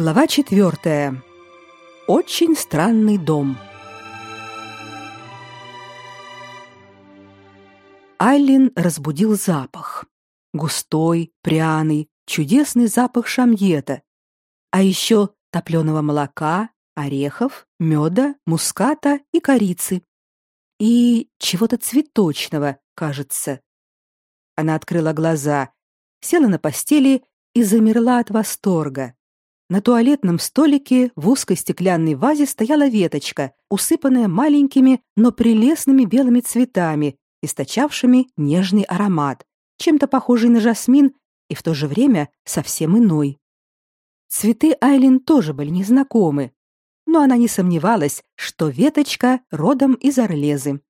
Глава четвертая. Очень странный дом. Айлин разбудил запах. Густой, пряный, чудесный запах шамьета. А еще топленого молока, орехов, меда, муската и корицы. И чего-то цветочного, кажется. Она открыла глаза, села на постели и замерла от восторга. На туалетном столике в узкой стеклянной вазе стояла веточка, усыпанная маленькими, но прелестными белыми цветами, источавшими нежный аромат, чем-то похожий на жасмин и в то же время совсем иной. Цветы Айлин тоже были незнакомы, но она не сомневалась, что веточка родом из Орлезы.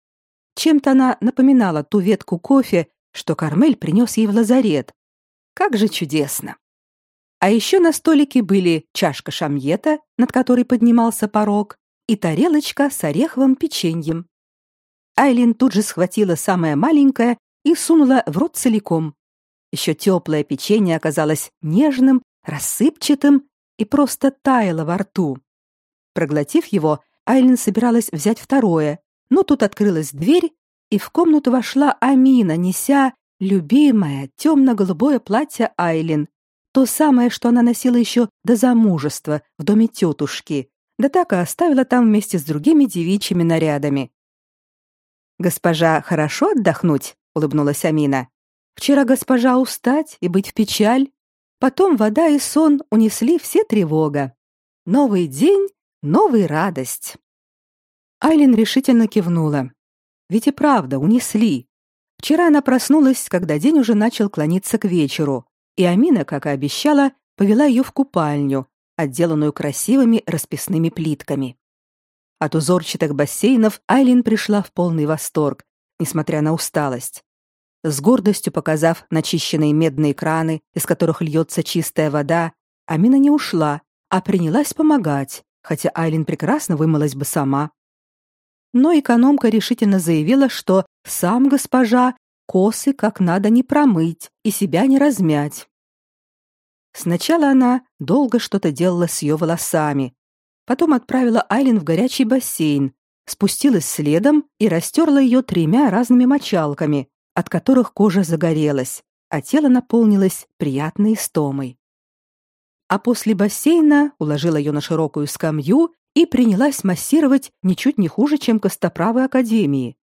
Чем-то она напоминала ту ветку кофе, что Кармель принес ей в лазарет. Как же чудесно! А еще на столике были чашка шамьета, над которой поднимался порог, и тарелочка с ореховым печеньем. Айлин тут же схватила самое маленькое и сунула в рот целиком. Еще теплое печенье оказалось нежным, рассыпчатым и просто таяло во рту. Проглотив его, Айлин собиралась взять второе, но тут открылась дверь, и в комнату вошла Амина, неся любимое темно-голубое платье Айлин, то самое, что она носила еще до замужества в доме тетушки, да так и оставила там вместе с другими девичьими нарядами. «Госпожа, хорошо отдохнуть?» — улыбнулась Амина. «Вчера госпожа устать и быть в печаль. Потом вода и сон унесли все тревога. Новый день, новая радость». Айлин решительно кивнула. Ведь и правда, унесли. Вчера она проснулась, когда день уже начал клониться к вечеру, и Амина, как и обещала, повела ее в купальню, отделанную красивыми расписными плитками. От узорчатых бассейнов Айлин пришла в полный восторг, несмотря на усталость. С гордостью показав начищенные медные краны, из которых льется чистая вода, Амина не ушла, а принялась помогать, хотя Айлин прекрасно вымылась бы сама. Но экономка решительно заявила, что сам госпожа косы как надо не промыть и себя не размять. Сначала она долго что-то делала с ее волосами, потом отправила Айлин в горячий бассейн, спустилась следом и растерла ее тремя разными мочалками, от которых кожа загорелась, а тело наполнилось приятной истомой. А после бассейна уложила ее на широкую скамью и принялась массировать ничуть не хуже, чем костоправы академии.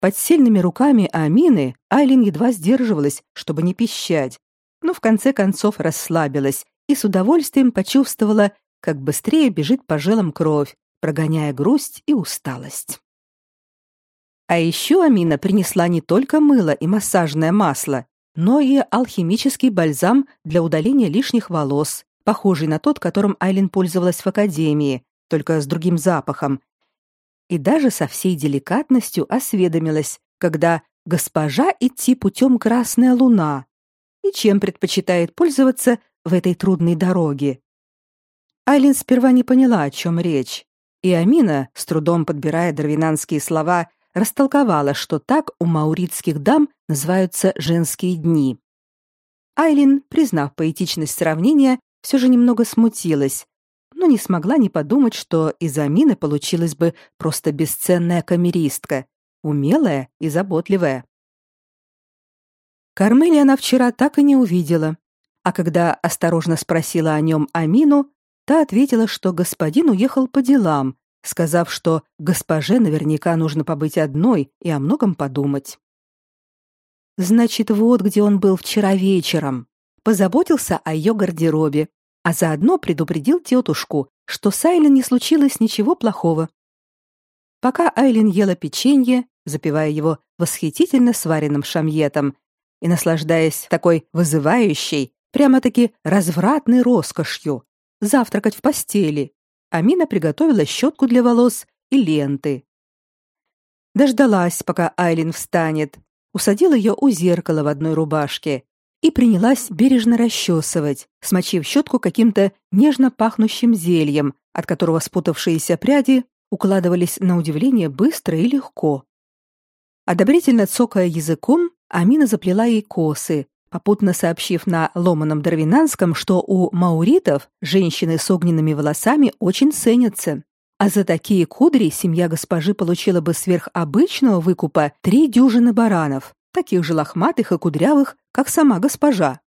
Под сильными руками Амины Айлин едва сдерживалась, чтобы не пищать, но в конце концов расслабилась и с удовольствием почувствовала, как быстрее бежит по жилам кровь, прогоняя грусть и усталость. А еще Амина принесла не только мыло и массажное масло, но и алхимический бальзам для удаления лишних волос, похожий на тот, которым Айлин пользовалась в академии, только с другим запахом. И даже со всей деликатностью осведомилась, когда госпожа идти путем Красная Луна, и чем предпочитает пользоваться в этой трудной дороге. Айлин сперва не поняла, о чем речь, и Амина, с трудом подбирая дарвинанские слова, растолковала, что так у мауритских дам называются женские дни. Айлин, признав поэтичность сравнения, все же немного смутилась, но не смогла не подумать, что из Амины получилась бы просто бесценная камеристка, умелая и заботливая. Кармели она вчера так и не увидела, а когда осторожно спросила о нем Амину, та ответила, что господин уехал по делам, сказав, что госпоже наверняка нужно побыть одной и о многом подумать. Значит, вот где он был вчера вечером. Позаботился о ее гардеробе, а заодно предупредил тетушку, что с Айлен не случилось ничего плохого. Пока Айлен ела печенье, запивая его восхитительно сваренным шамьетом и наслаждаясь такой вызывающей, прямо-таки развратной роскошью, завтракать в постели. Амина приготовила щетку для волос и ленты. Дождалась, пока Айлин встанет, усадила ее у зеркала в одной рубашке и принялась бережно расчесывать, смочив щетку каким-то нежно пахнущим зельем, от которого спутавшиеся пряди укладывались на удивление быстро и легко. Одобрительно цокая языком, Амина заплела ей косы, попутно сообщив на ломаном дарвинанском, что у мауритов женщины с огненными волосами очень ценятся. А за такие кудри семья госпожи получила бы сверх обычного выкупа три дюжины баранов, таких же лохматых и кудрявых, как сама госпожа.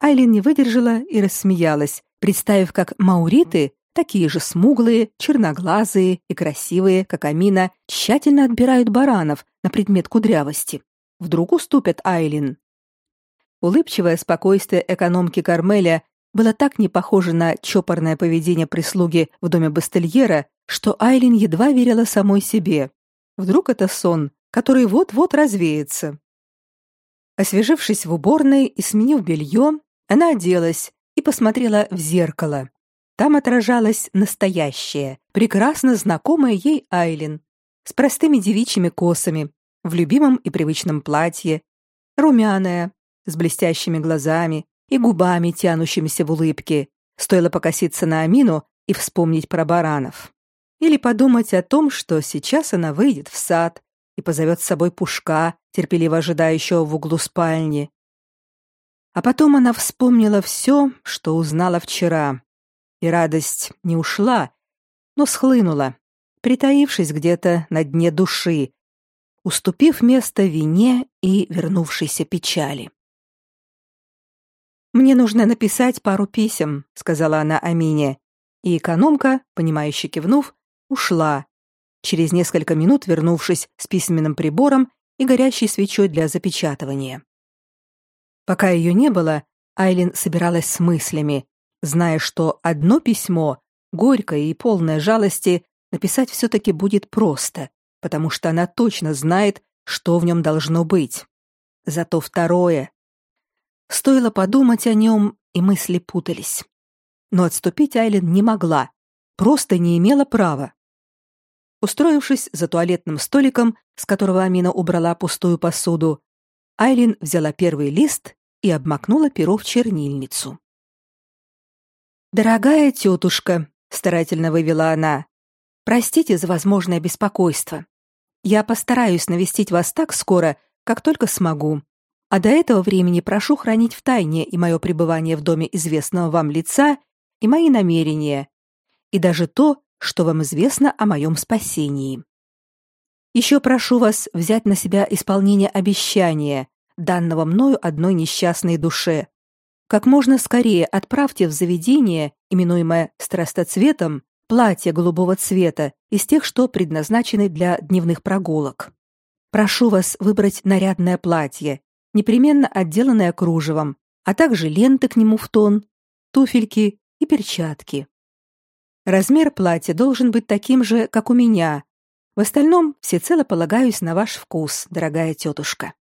Айлин не выдержала и рассмеялась, представив, как мауриты, такие же смуглые, черноглазые и красивые, как Амина, тщательно отбирают баранов на предмет кудрявости. Вдруг уступят Айлин. Улыбчивое спокойствие экономки Кармеля было так не похоже на чопорное поведение прислуги в доме Бастельера, что Айлин едва верила самой себе. Вдруг это сон, который вот-вот развеется. Освежившись в уборной и сменив белье, она оделась и посмотрела в зеркало. Там отражалась настоящая, прекрасно знакомая ей Айлин, с простыми девичьими косами, в любимом и привычном платье, румяная, с блестящими глазами, и губами, тянущимися в улыбке. Стоило покоситься на Амину и вспомнить про баранов. Или подумать о том, что сейчас она выйдет в сад и позовет с собой Пушка, терпеливо ожидающего в углу спальни. А потом она вспомнила все, что узнала вчера. И радость не ушла, но схлынула, притаившись где-то на дне души, уступив место вине и вернувшейся печали. Мне нужно написать пару писем, сказала она Амине, и экономка, понимающе кивнув, ушла. Через несколько минут вернувшись с письменным прибором и горящей свечой для запечатывания. Пока ее не было, Айлин собиралась с мыслями, зная, что одно письмо, горькое и полное жалости, написать все таки будет просто, потому что она точно знает, что в нем должно быть. Зато второе, Стоило подумать о нем, и мысли путались. Но отступить Айлин не могла, просто не имела права. Устроившись за туалетным столиком, с которого Амина убрала пустую посуду, Айлин взяла первый лист и обмакнула перо в чернильницу. «Дорогая тетушка», — старательно вывела она, — «простите за возможное беспокойство. Я постараюсь навестить вас так скоро, как только смогу. А до этого времени прошу хранить в тайне и мое пребывание в доме известного вам лица, и мои намерения, и даже то, что вам известно о моем спасении. Еще прошу вас взять на себя исполнение обещания, данного мною одной несчастной душе. Как можно скорее отправьте в заведение, именуемое страстоцветом, платье голубого цвета из тех, что предназначены для дневных прогулок. Прошу вас выбрать нарядное платье, непременно отделанное кружевом, а также ленты к нему в тон, туфельки и перчатки. Размер платья должен быть таким же, как у меня. В остальном всецело полагаюсь на ваш вкус, дорогая тетушка.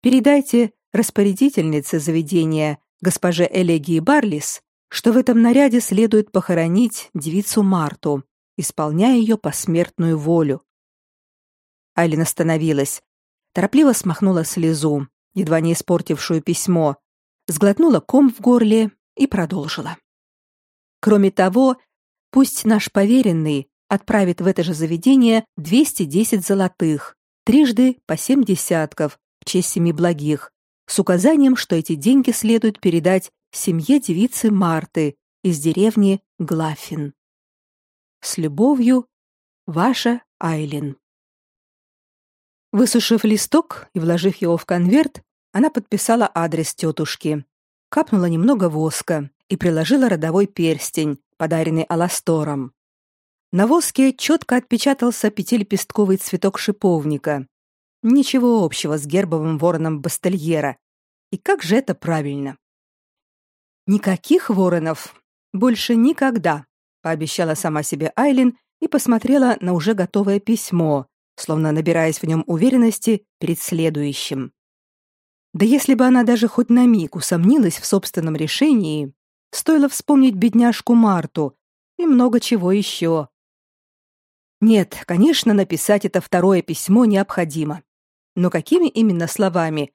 Передайте распорядительнице заведения, госпоже Элегии Барлис, что в этом наряде следует похоронить девицу Марту, исполняя ее посмертную волю. Айлин остановилась, торопливо смахнула слезу, едва не испортившую письмо, сглотнула ком в горле и продолжила. Кроме того, пусть наш поверенный отправит в это же заведение 210 золотых, трижды по семь десятков в честь семи благих, с указанием, что эти деньги следует передать семье девицы Марты из деревни Глафин. С любовью, ваша Айлин. Высушив листок и вложив его в конверт, она подписала адрес тетушки, капнула немного воска и приложила родовой перстень, подаренный Аластором. На воске четко отпечатался пятилепестковый цветок шиповника. Ничего общего с гербовым вороном Бастельера. И как же это правильно? Никаких воронов. Больше никогда, пообещала сама себе Айлин и посмотрела на уже готовое письмо, словно набираясь в нем уверенности перед следующим. Да если бы она даже хоть на миг усомнилась в собственном решении, стоило вспомнить бедняжку Марту и много чего еще. Нет, конечно, написать это второе письмо необходимо. Но какими именно словами?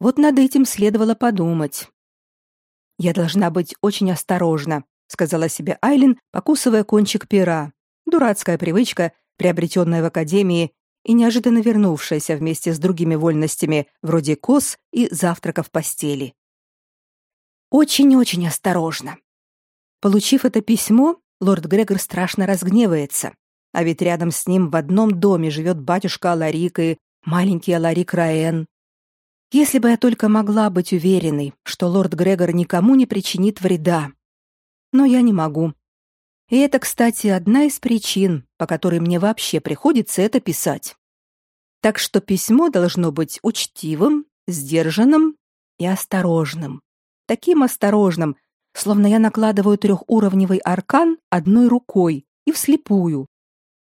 Вот над этим следовало подумать. Я должна быть очень осторожна, сказала себе Айлин, покусывая кончик пера. Дурацкая привычка, приобретенная в академии и неожиданно вернувшаяся вместе с другими вольностями, вроде коз и завтрака в постели. Очень-очень осторожно. Получив это письмо, лорд Грегор страшно разгневается, а ведь рядом с ним в одном доме живет батюшка Аларик и маленький Аларик Раэн. Если бы я только могла быть уверенной, что лорд Грегор никому не причинит вреда. Но я не могу. И это, кстати, одна из причин, по которой мне вообще приходится это писать. Так что письмо должно быть учтивым, сдержанным и осторожным. Таким осторожным, словно я накладываю трехуровневый аркан одной рукой и вслепую.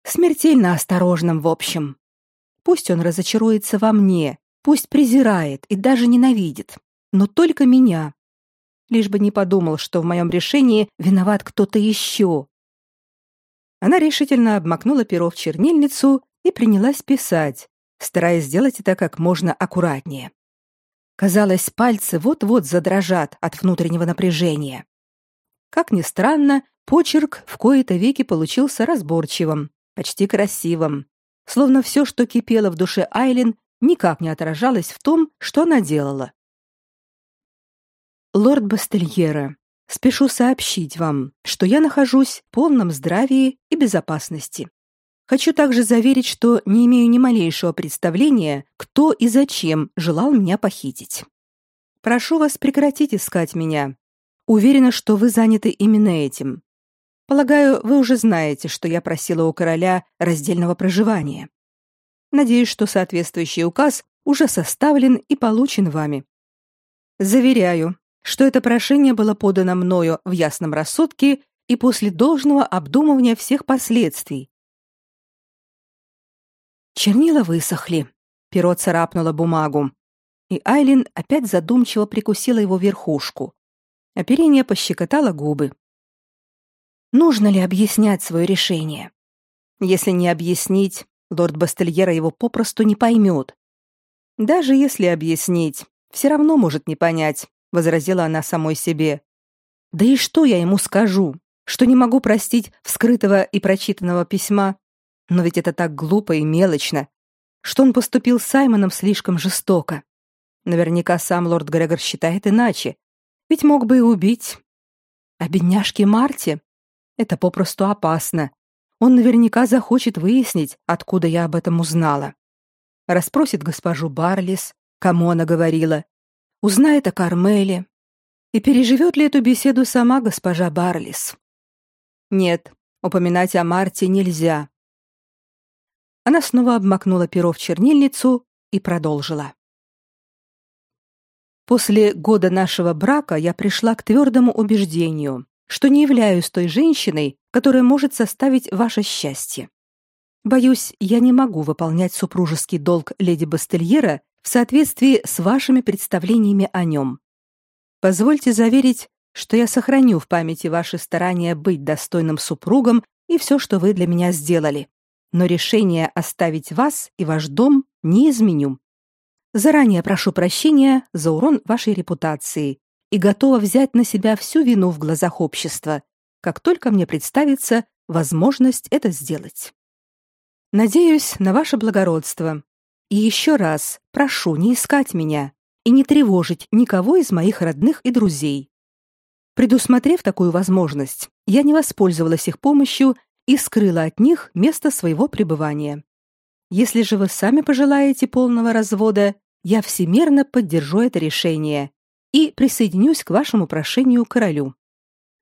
Смертельно осторожным, в общем. Пусть он разочаруется во мне, пусть презирает и даже ненавидит, но только меня. Лишь бы не подумал, что в моем решении виноват кто-то еще, она решительно обмакнула перо в чернильницу и принялась писать, стараясь сделать это как можно аккуратнее. Казалось, пальцы вот-вот задрожат от внутреннего напряжения. Как ни странно, почерк в кои-то веки получился разборчивым, почти красивым, словно все, что кипело в душе Айлин, никак не отражалось в том, что она делала. Лорд Бастельера, Спешу сообщить вам, что я нахожусь в полном здравии и безопасности. Хочу также заверить, что не имею ни малейшего представления, кто и зачем желал меня похитить. Прошу вас прекратить искать меня. Уверена, что вы заняты именно этим. Полагаю, вы уже знаете, что я просила у короля раздельного проживания. Надеюсь, что соответствующий указ уже составлен и получен вами. Заверяю, что это прошение было подано мною в ясном рассудке и после должного обдумывания всех последствий. Чернила высохли, перо царапнуло бумагу, и Айлин опять задумчиво прикусила его верхушку. Оперение пощекотало губы. Нужно ли объяснять свое решение? Если не объяснить, лорд Бастельера его попросту не поймет. Даже если объяснить, все равно может не понять, возразила она самой себе. Да и что я ему скажу? Что не могу простить вскрытого и прочитанного письма? Но ведь это так глупо и мелочно. Что он поступил с Саймоном слишком жестоко. Наверняка сам лорд Грегор считает иначе. Ведь мог бы и убить. А бедняжке Марте? Это попросту опасно. Он наверняка захочет выяснить, откуда я об этом узнала. Расспросит госпожу Барлис, кому она говорила, узнает о Кармеле и переживет ли эту беседу сама госпожа Барлис. Нет, упоминать о Марте нельзя. Она снова обмакнула перо в чернильницу и продолжила. После года нашего брака я пришла к твердому убеждению, что не являюсь той женщиной, которая может составить ваше счастье. Боюсь, я не могу выполнять супружеский долг леди Бастельера в соответствии с вашими представлениями о нем. Позвольте заверить, что я сохраню в памяти ваши старания быть достойным супругом и все, что вы для меня сделали. Но решение оставить вас и ваш дом не изменю. Заранее прошу прощения за урон вашей репутации и готова взять на себя всю вину в глазах общества, как только мне представится возможность это сделать. Надеюсь на ваше благородство и еще раз прошу не искать меня и не тревожить никого из моих родных и друзей. Предусмотрев такую возможность, я не воспользовалась их помощью и скрыла от них место своего пребывания. Если же вы сами пожелаете полного развода, я всемерно поддержу это решение и присоединюсь к вашему прошению королю.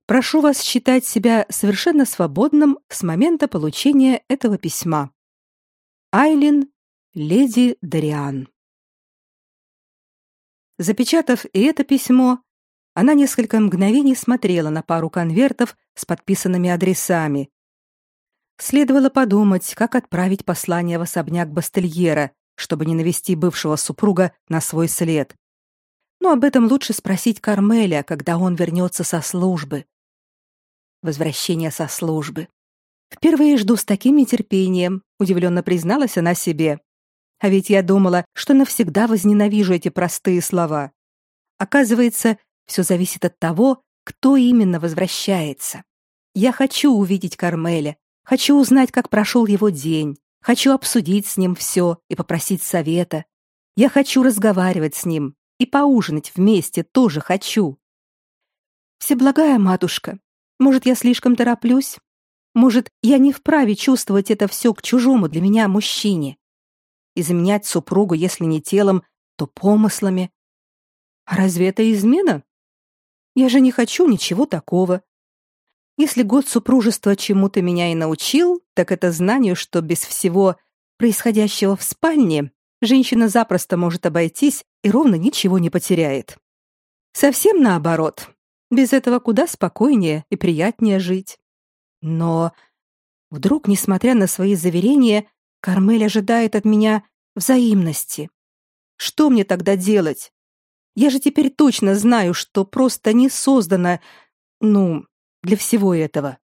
Прошу вас считать себя совершенно свободным с момента получения этого письма. Айлин Леди Дариан. Запечатав и это письмо, она несколько мгновений смотрела на пару конвертов с подписанными адресами. Следовало подумать, как отправить послание в особняк Бастельера, чтобы не навести бывшего супруга на свой след. Но об этом лучше спросить Кармеля, когда он вернется со службы. Возвращение со службы. Впервые жду с таким нетерпением, удивленно призналась она себе. А ведь я думала, что навсегда возненавижу эти простые слова. Оказывается, все зависит от того, кто именно возвращается. Я хочу увидеть Кармеля, хочу узнать, как прошел его день, Хочу обсудить с ним все и попросить совета. Я хочу разговаривать с ним и поужинать вместе тоже хочу. Всеблагая матушка, может, я слишком тороплюсь? Может, я не вправе чувствовать это все к чужому для меня мужчине? И заменять супругу, если не телом, то помыслами. А разве это измена? Я же не хочу ничего такого. Если год супружества чему-то меня и научил, так это знанию, что без всего происходящего в спальне женщина запросто может обойтись и ровно ничего не потеряет. Совсем наоборот. Без этого куда спокойнее и приятнее жить. Но вдруг, несмотря на свои заверения, Кармель ожидает от меня взаимности. Что мне тогда делать? Я же теперь точно знаю, что просто не создана, ну, для всего этого.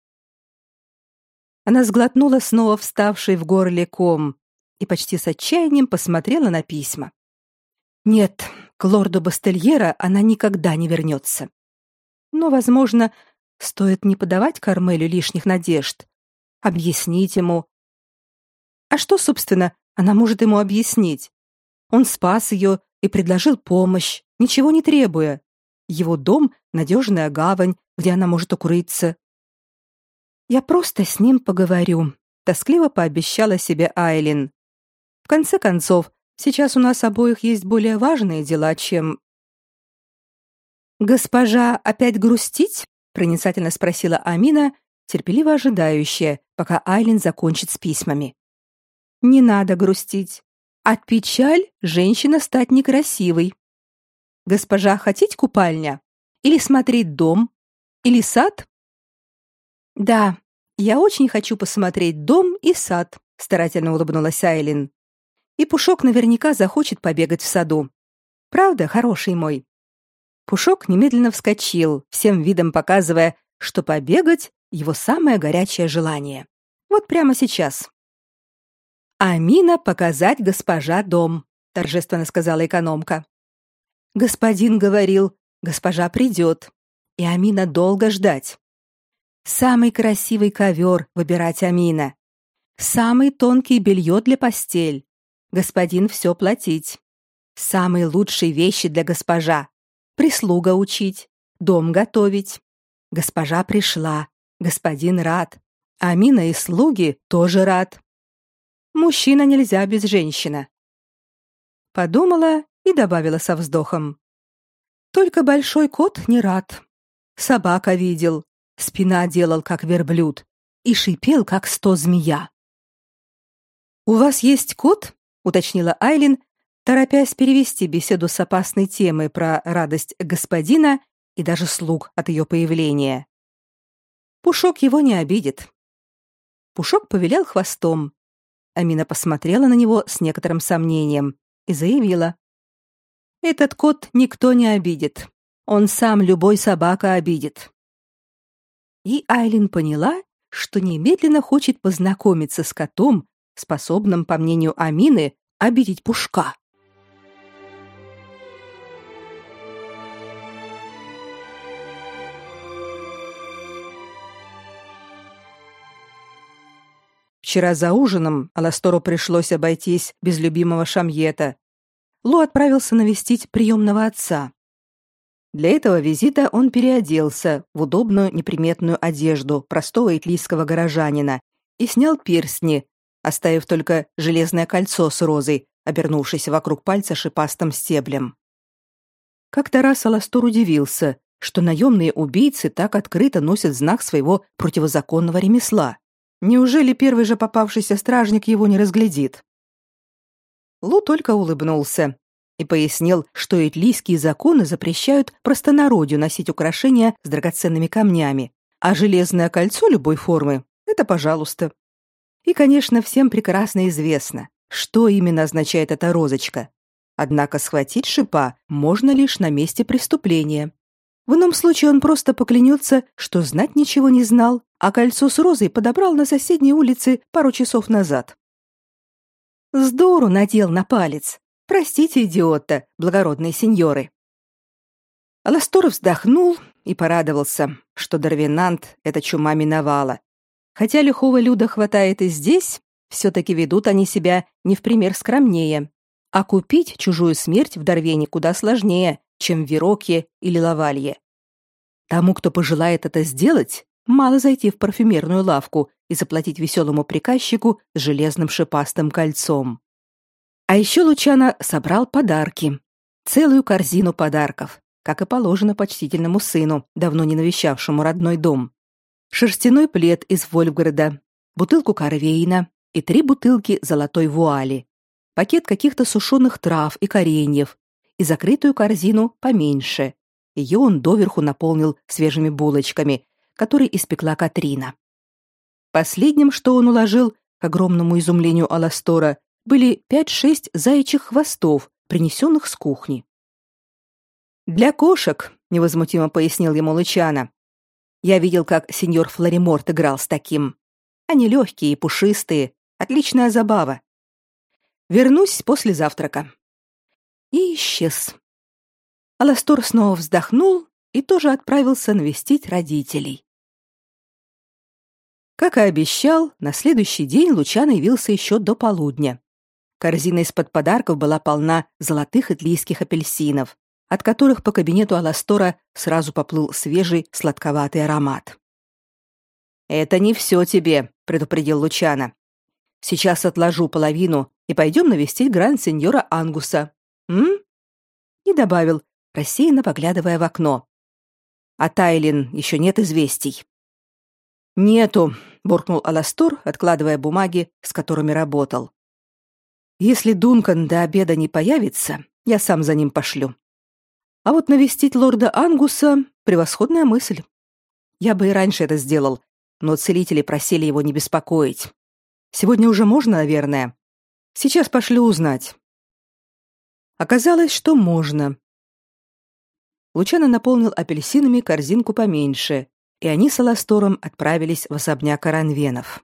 Она сглотнула снова вставший в горле ком и почти с отчаянием посмотрела на письма. Нет, к лорду Бастельера она никогда не вернется. Но, возможно, стоит не подавать Кармелю лишних надежд, объяснить ему. А что, собственно, она может ему объяснить? Он спас ее и предложил помощь, ничего не требуя. Его дом — надежная гавань, где она может укрыться. «Я просто с ним поговорю», — тоскливо пообещала себе Айлин. «В конце концов, сейчас у нас обоих есть более важные дела, чем...» «Госпожа опять грустить?» — проницательно спросила Амина, терпеливо ожидающая, пока Айлин закончит с письмами. «Не надо грустить. От печаль женщина стать некрасивой. Госпожа, хотите купальня? Или смотреть дом? Или сад? Да, я очень хочу посмотреть дом и сад, старательно улыбнулась Айлин. И Пушок наверняка захочет побегать в саду. Правда, хороший мой. Пушок немедленно вскочил, всем видом показывая, что побегать его самое горячее желание. Вот прямо сейчас. Амина показать госпожа дом, торжественно сказала экономка. Господин говорил, госпожа придет, и Амина долго ждать. Самый красивый ковер выбирать Амина. Самый тонкий белье для постель. Господин все платить. Самые лучшие вещи для госпожа. Прислуга учить, дом готовить. Госпожа пришла, господин рад. Амина и слуги тоже рад. Мужчина нельзя без женщины. Подумала и добавила со вздохом. Только большой кот не рад. Собака видел, спина делал как верблюд и шипел как сто змея. У вас есть кот? Уточнила Айлин, торопясь перевести беседу с опасной темы про радость господина и даже слуг от ее появления. Пушок его не обидит. Пушок повилял хвостом, Амина посмотрела на него с некоторым сомнением и заявила: "Этот кот никто не обидит. Он сам любой собака обидит". И Айлин поняла, что немедленно хочет познакомиться с котом, способным, по мнению Амины, обидеть Пушка. Вчера за ужином Аластору пришлось обойтись без любимого шамьета. Лу отправился навестить приемного отца. Для этого визита он переоделся в удобную неприметную одежду простого итлийского горожанина и снял перстни, оставив только железное кольцо с розой, обернувшись вокруг пальца шипастым стеблем. Как-то раз Аластор удивился, что наемные убийцы так открыто носят знак своего противозаконного ремесла. Неужели первый же попавшийся стражник его не разглядит? Лу только улыбнулся и пояснил, что итлийские законы запрещают простонародью носить украшения с драгоценными камнями, а железное кольцо любой формы — это пожалуйста. И, конечно, всем прекрасно известно, что именно означает эта розочка. Однако схватить шипа можно лишь на месте преступления. В ином случае он просто поклянется, что знать ничего не знал, а кольцо с розой подобрал на соседней улице пару часов назад. Здорово надел на палец. Простите, идиота, благородные сеньоры. Аластор вздохнул и порадовался, что Дарвинант эта чума миновала. Хотя лихого люда хватает и здесь, Все-таки ведут они себя не в пример скромнее. А купить чужую смерть в Дарвене куда сложнее, чем в Верокье или Лавалье. Тому, кто пожелает это сделать, мало зайти в парфюмерную лавку и заплатить веселому приказчику железным шипастым кольцом. А еще Лучано собрал подарки. Целую корзину подарков, как и положено почтительному сыну, давно не навещавшему родной дом. Шерстяной плед из Вольфграда, бутылку корвейна и три бутылки золотой вуали, пакет каких-то сушеных трав и кореньев и закрытую корзину поменьше. Ее он доверху наполнил свежими булочками, которые испекла Катрина. Последним, что он уложил, к огромному изумлению Аластора, были пять-шесть заячьих хвостов, принесенных с кухни. «Для кошек», — невозмутимо пояснил ему Лучано. «Я видел, как сеньор Флориморт играл с таким. Они легкие и пушистые, отличная забава. Вернусь после завтрака». И исчез. Аластор снова вздохнул и тоже отправился навестить родителей. Как и обещал, на следующий день Лучано явился еще до полудня. Корзина из-под подарков была полна золотых итлийских апельсинов, от которых по кабинету Аластора сразу поплыл свежий сладковатый аромат. «Это не все тебе», — предупредил Лучано. «Сейчас отложу половину и пойдем навестить гранд-сеньора Ангуса. М?» И добавил, рассеянно поглядывая в окно. «А Тайлин еще нет известий». «Нету», — буркнул Аластор, откладывая бумаги, с которыми работал. Если Дункан до обеда не появится, я сам за ним пошлю. А вот навестить лорда Ангуса — превосходная мысль. Я бы и раньше это сделал, но целители просили его не беспокоить. Сегодня уже можно, наверное. Сейчас пошлю узнать. Оказалось, что можно. Лучано наполнил апельсинами корзинку поменьше, и они с Аластором отправились в особняк Аранвенов.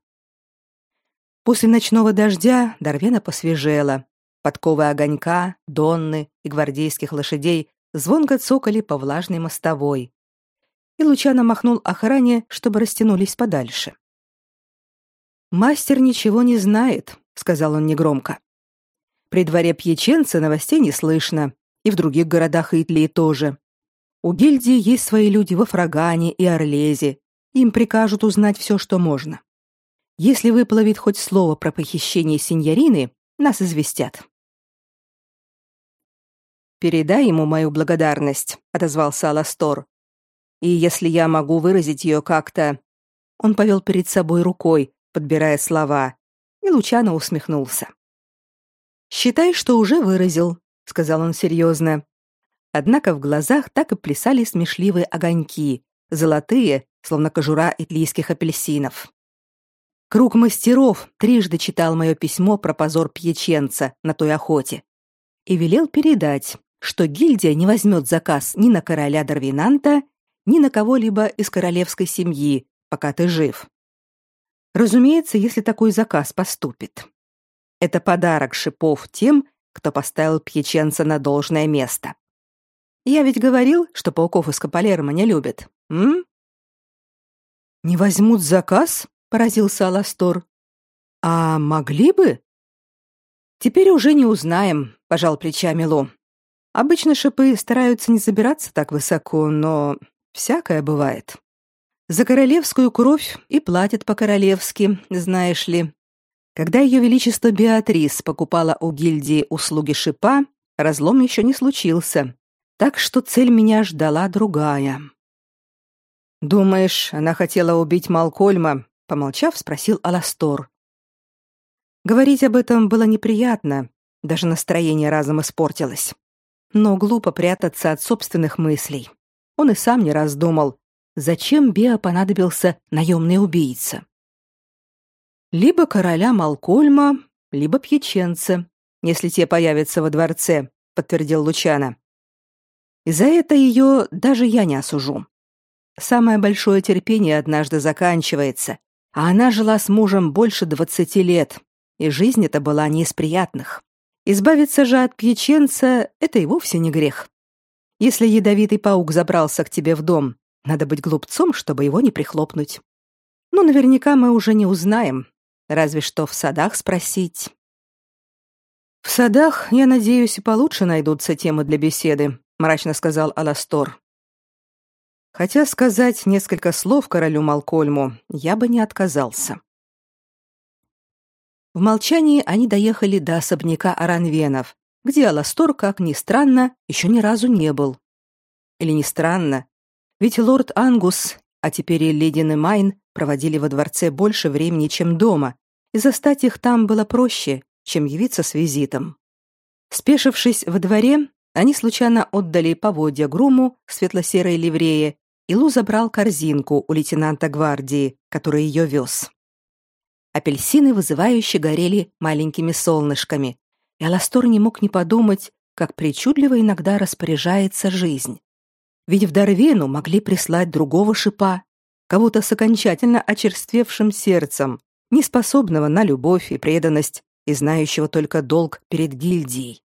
После ночного дождя Дарвена посвежела. Подковы огонька, донны и гвардейских лошадей звонко цокали по влажной мостовой. И Лучано махнул охране, чтобы растянулись подальше. «Мастер ничего не знает», — сказал он негромко. «При дворе Пьяченца новостей не слышно, и в других городах Итлии тоже. У гильдии есть свои люди во Фрагане и Орлезе, им прикажут узнать все, что можно. Если выплывет хоть слово про похищение сеньорины, нас известят. Передай ему мою благодарность, отозвался Аластор. И если я могу выразить ее как-то, он повел перед собой рукой, подбирая слова, и Лучано усмехнулся. Считай, что уже выразил, сказал он серьезно. Однако в глазах так и плясали смешливые огоньки, золотые, словно кожура итлийских апельсинов. Круг мастеров трижды читал мое письмо про позор пьяченца на той охоте и велел передать, что гильдия не возьмет заказ ни на короля Дарвинанта, ни на кого-либо из королевской семьи, пока ты жив. Разумеется, если такой заказ поступит. Это подарок шипов тем, кто поставил пьяченца на должное место. Я ведь говорил, что пауков из Капалерма не любят. М? Не возьмут заказ? поразился Аластор. А могли бы? Теперь уже не узнаем, пожал плечами Ло. Обычно шипы стараются не забираться так высоко, но всякое бывает. За королевскую кровь и платят по-королевски, знаешь ли. Когда ее величество Беатрис покупала у гильдии услуги шипа, разлом еще не случился. Так что цель меня ждала другая. Думаешь, она хотела убить Малкольма, помолчав, спросил Аластор. Говорить об этом было неприятно, даже настроение разом испортилось. Но глупо прятаться от собственных мыслей. Он и сам не раз думал, зачем Беа понадобился наемный убийца. Либо короля Малкольма, либо пьяченца, если те появятся во дворце, подтвердил Лучано. И за это ее даже я не осужу. Самое большое терпение однажды заканчивается, а она жила с мужем больше двадцати лет, и жизнь эта была не из приятных. Избавиться же от пьяченца — это и вовсе не грех. Если ядовитый паук забрался к тебе в дом, надо быть глупцом, чтобы его не прихлопнуть. Но наверняка мы уже не узнаем, Разве что в садах спросить. В садах, я надеюсь, и получше найдутся темы для беседы, мрачно сказал Аластор. Хотя сказать несколько слов королю Малкольму я бы не отказался. В молчании они доехали до особняка Аранвенов, где Аластор, как ни странно, еще ни разу не был. Или не странно, ведь лорд Ангус, а теперь и леди Немайн проводили во дворце больше времени, чем дома, и застать их там было проще, чем явиться с визитом. Спешившись во дворе, они случайно отдали поводья груму в светло-серой ливрее, и Лу забрал корзинку у лейтенанта гвардии, который ее вез. Апельсины вызывающе горели маленькими солнышками, и Аластор не мог не подумать, как причудливо иногда распоряжается жизнь. Ведь в Дарвену могли прислать другого шипа, кого-то с окончательно очерствевшим сердцем, неспособного на любовь и преданность и знающего только долг перед гильдией.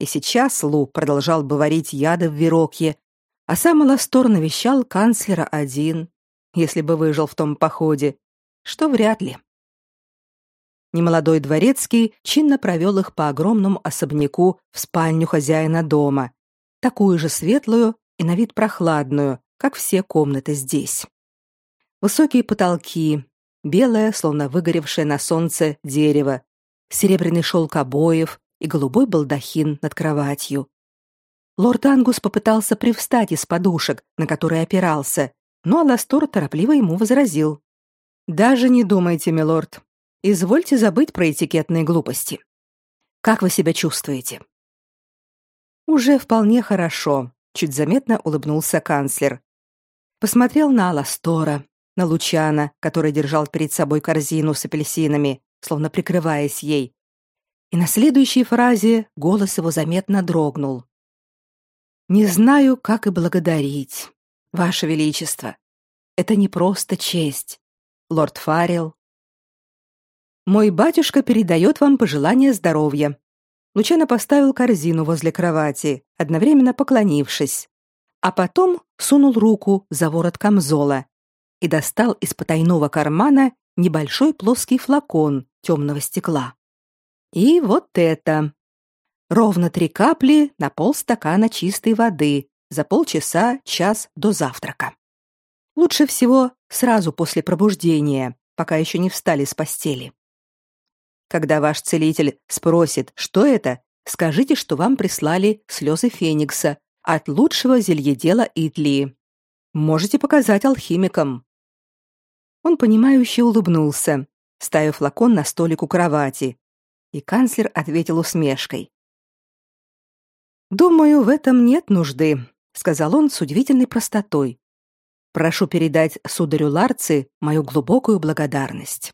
И сейчас Лу продолжал бы варить яды в Верокье, а сам Аластор навещал канцлера один, если бы выжил в том походе, что вряд ли. Немолодой дворецкий чинно провел их по огромному особняку в спальню хозяина дома, такую же светлую и на вид прохладную, как все комнаты здесь. Высокие потолки, белое, словно выгоревшее на солнце дерево, серебряный шелк обоев и голубой балдахин над кроватью. Лорд Ангус попытался привстать из подушек, на которые опирался, но Аластор торопливо ему возразил. «Даже не думайте, милорд. Извольте забыть про этикетные глупости. Как вы себя чувствуете? Уже вполне хорошо, чуть заметно улыбнулся канцлер. Посмотрел на Аластора, на Лучана, который держал перед собой корзину с апельсинами, словно прикрываясь ей. И на следующей фразе голос его заметно дрогнул. Не знаю, как и благодарить, ваше величество. Это не просто честь. Лорд Фаррелл, мой батюшка передает вам пожелания здоровья. Лучано поставил корзину возле кровати, одновременно поклонившись, а потом сунул руку за ворот камзола и достал из потайного кармана небольшой плоский флакон темного стекла. И вот это. Ровно три капли на полстакана чистой воды за полчаса, час до завтрака. Лучше всего сразу после пробуждения, пока еще не встали с постели. Когда ваш целитель спросит, что это, скажите, что вам прислали слезы Феникса от лучшего зельедела Итлии. Можете показать алхимикам. Он понимающе улыбнулся, ставив флакон на столик у кровати, и канцлер ответил усмешкой. Думаю, в этом нет нужды, сказал он с удивительной простотой. Прошу передать сударю Ларци мою глубокую благодарность.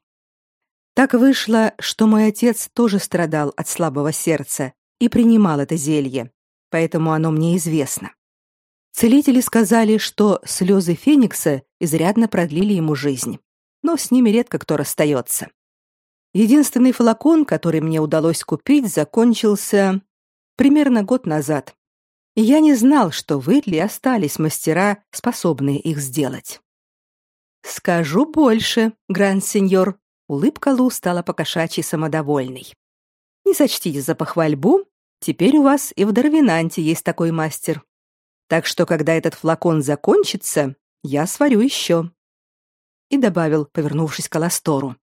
Так вышло, что мой отец тоже страдал от слабого сердца и принимал это зелье, поэтому оно мне известно. Целители сказали, что слезы Феникса изрядно продлили ему жизнь, но с ними редко кто расстается. Единственный флакон, который мне удалось купить, закончился примерно год назад. И я не знал, что в Итли остались мастера, способные их сделать. Скажу больше, гранд-сеньор, Улыбка Лу стала покошачьи самодовольной. Не сочтите за похвальбу, теперь у вас и в Дарвинанте есть такой мастер. Так что, когда этот флакон закончится, я сварю еще. И добавил, повернувшись к Аластору.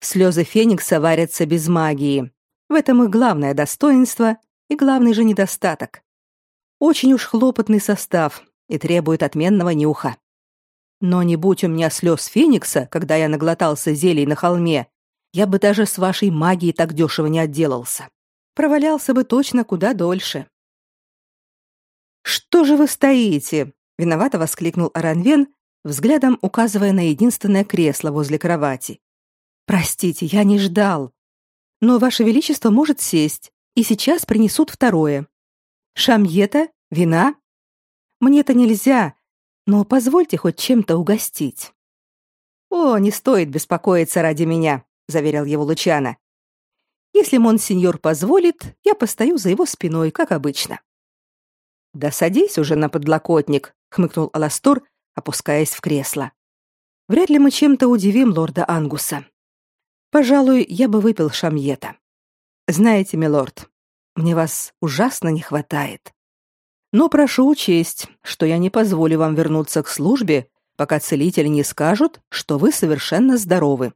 Слезы Феникса варятся без магии. В этом их главное достоинство и главный же недостаток. Очень уж хлопотный состав и требует отменного нюха. Но не будь у меня слез Феникса, когда я наглотался зелий на холме, я бы даже с вашей магией так дешево не отделался. Провалялся бы точно куда дольше. Что же вы стоите? виновато воскликнул Аранвен, взглядом указывая на единственное кресло возле кровати. Простите, я не ждал. Но ваше величество может сесть, и сейчас принесут второе. Шамьета, вина? Мне-то нельзя, но позвольте хоть чем-то угостить. О, не стоит беспокоиться ради меня, заверил его Лучано. Если монсеньор позволит, я постою за его спиной, как обычно. Да садись уже на подлокотник, хмыкнул Аластор, опускаясь в кресло. Вряд ли мы чем-то удивим лорда Ангуса. Пожалуй, я бы выпил шамьета. Знаете, милорд, мне вас ужасно не хватает. Но прошу учесть, что я не позволю вам вернуться к службе, пока целители не скажут, что вы совершенно здоровы.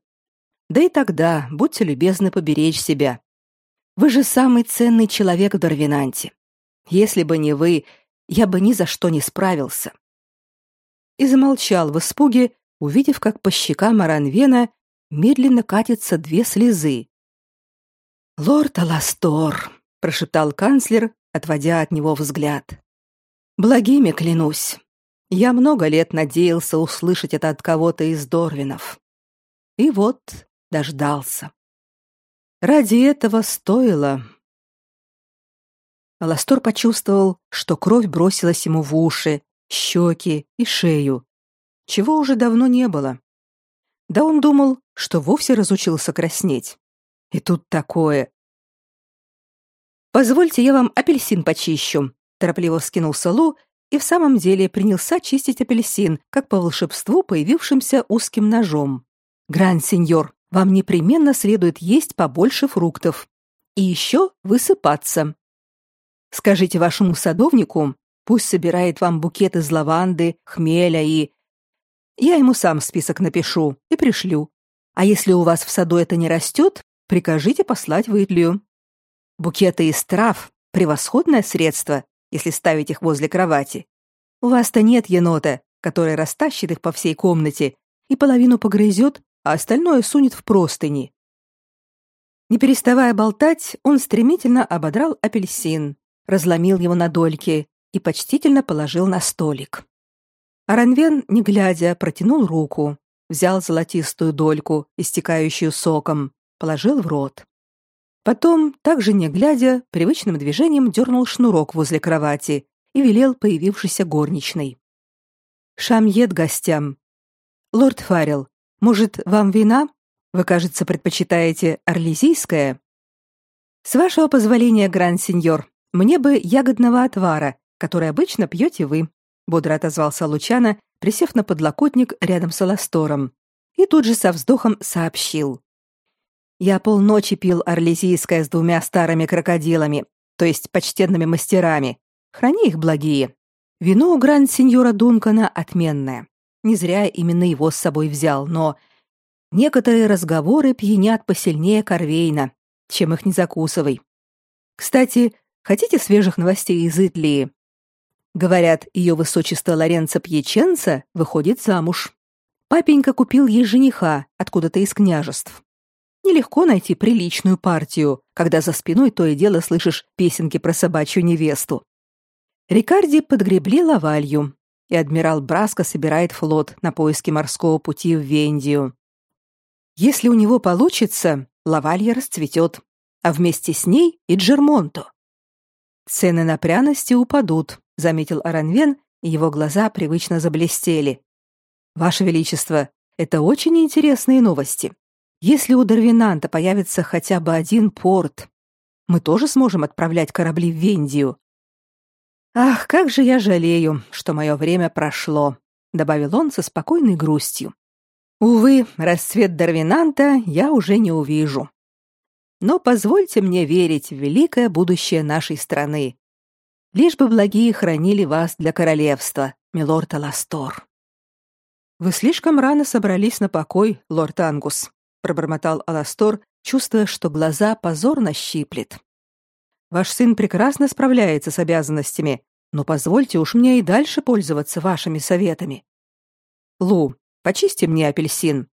Да и тогда будьте любезны поберечь себя. Вы же самый ценный человек в Дарвинанте. Если бы не вы, я бы ни за что не справился. И замолчал в испуге, увидев, как по щекам Аранвена медленно катятся две слезы. «Лорд Аластор», — прошептал канцлер, отводя от него взгляд. «Благими клянусь. Я много лет надеялся услышать это от кого-то из Дорвинов. И вот дождался. Ради этого стоило...» Аластор почувствовал, что кровь бросилась ему в уши, щеки и шею, чего уже давно не было. Да он думал, что вовсе разучился краснеть. И тут такое. «Позвольте, я вам апельсин почищу», — торопливо вскинулся Лу и в самом деле принялся чистить апельсин, как по волшебству появившимся узким ножом. «Гранд-сеньор, вам непременно следует есть побольше фруктов. И еще высыпаться. Скажите вашему садовнику, пусть собирает вам букет из лаванды, хмеля и... Я ему сам список напишу и пришлю. А если у вас в саду это не растет, прикажите послать в. Букеты из трав — превосходное средство, если ставить их возле кровати. У вас-то нет енота, который растащит их по всей комнате и половину погрызет, а остальное сунет в простыни. Не переставая болтать, он стремительно ободрал апельсин, разломил его на дольки и почтительно положил на столик. Аранвен, не глядя, протянул руку, взял золотистую дольку, истекающую соком, положил в рот. Потом, также не глядя, привычным движением дернул шнурок возле кровати и велел появившейся горничной. «Шамьет гостям. Лорд Фаррелл, может, вам вина? Вы, кажется, предпочитаете орлезийское?» «С вашего позволения, гранд-сеньор, мне бы ягодного отвара, который обычно пьете вы», бодро отозвался Лучана, присев на подлокотник рядом с Аластором, и тут же со вздохом сообщил. «Я полночи пил орлезийское с двумя старыми крокодилами, то есть почтенными мастерами. Храни их благие. Вино у гранд-сеньора Дункана отменное. Не зря именно его с собой взял, но некоторые разговоры пьянят посильнее Корвейна, чем их не закусывай. Кстати, хотите свежих новостей из Итлии? Говорят, ее высочество Лоренцо Пьяченца выходит замуж. Папенька купил ей жениха откуда-то из княжеств. Нелегко найти приличную партию, когда за спиной то и дело слышишь песенки про собачью невесту. Рикарди подгребли лавалью, и адмирал Браско собирает флот на поиски морского пути в Вендию. Если у него получится, лавалья расцветет, а вместе с ней и Джермонто. Цены на пряности упадут, заметил Аранвен, и его глаза привычно заблестели. Ваше величество, это очень интересные новости. Если у Дарвинанта появится хотя бы один порт, мы тоже сможем отправлять корабли в Вендию. Ах, как же я жалею, что мое время прошло, добавил он со спокойной грустью. Увы, расцвет Дарвинанта я уже не увижу. Но позвольте мне верить в великое будущее нашей страны, Лишь бы благие хранили вас для королевства, милорд Аластор. Вы слишком рано собрались на покой, лорд Ангус, пробормотал Аластор, чувствуя, что глаза позорно щиплет. Ваш сын прекрасно справляется с обязанностями, но позвольте уж мне и дальше пользоваться вашими советами. Лу, почисти мне апельсин.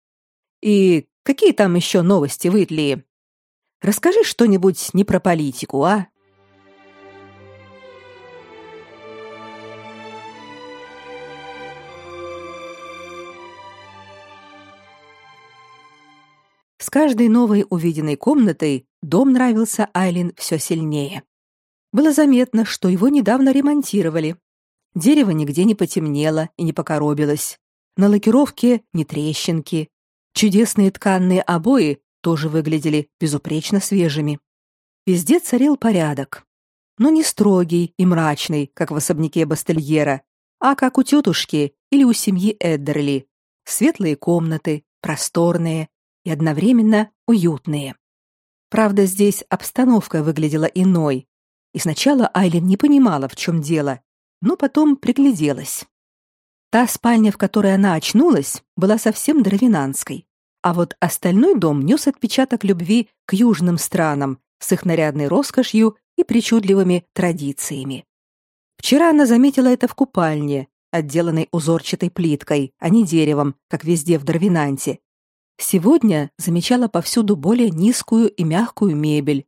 И какие там еще новости в Итлии? Расскажи что-нибудь не про политику, а? С каждой новой увиденной комнатой дом нравился Айлин все сильнее. Было заметно, что его недавно ремонтировали. Дерево нигде не потемнело и не покоробилось. На лакировке ни трещинки. Чудесные тканные обои тоже выглядели безупречно свежими. Везде царил порядок. Но не строгий и мрачный, как в особняке Бастельера, а как у тетушки или у семьи Эддерли. Светлые комнаты, просторные, и одновременно уютные. Правда, здесь обстановка выглядела иной, и сначала Айлин не понимала, в чем дело, но потом пригляделась. Та спальня, в которой она очнулась, была совсем дарвинанской, а вот остальной дом нес отпечаток любви к южным странам с их нарядной роскошью и причудливыми традициями. Вчера она заметила это в купальне, отделанной узорчатой плиткой, а не деревом, как везде в Дарвинанте. Сегодня замечала повсюду более низкую и мягкую мебель,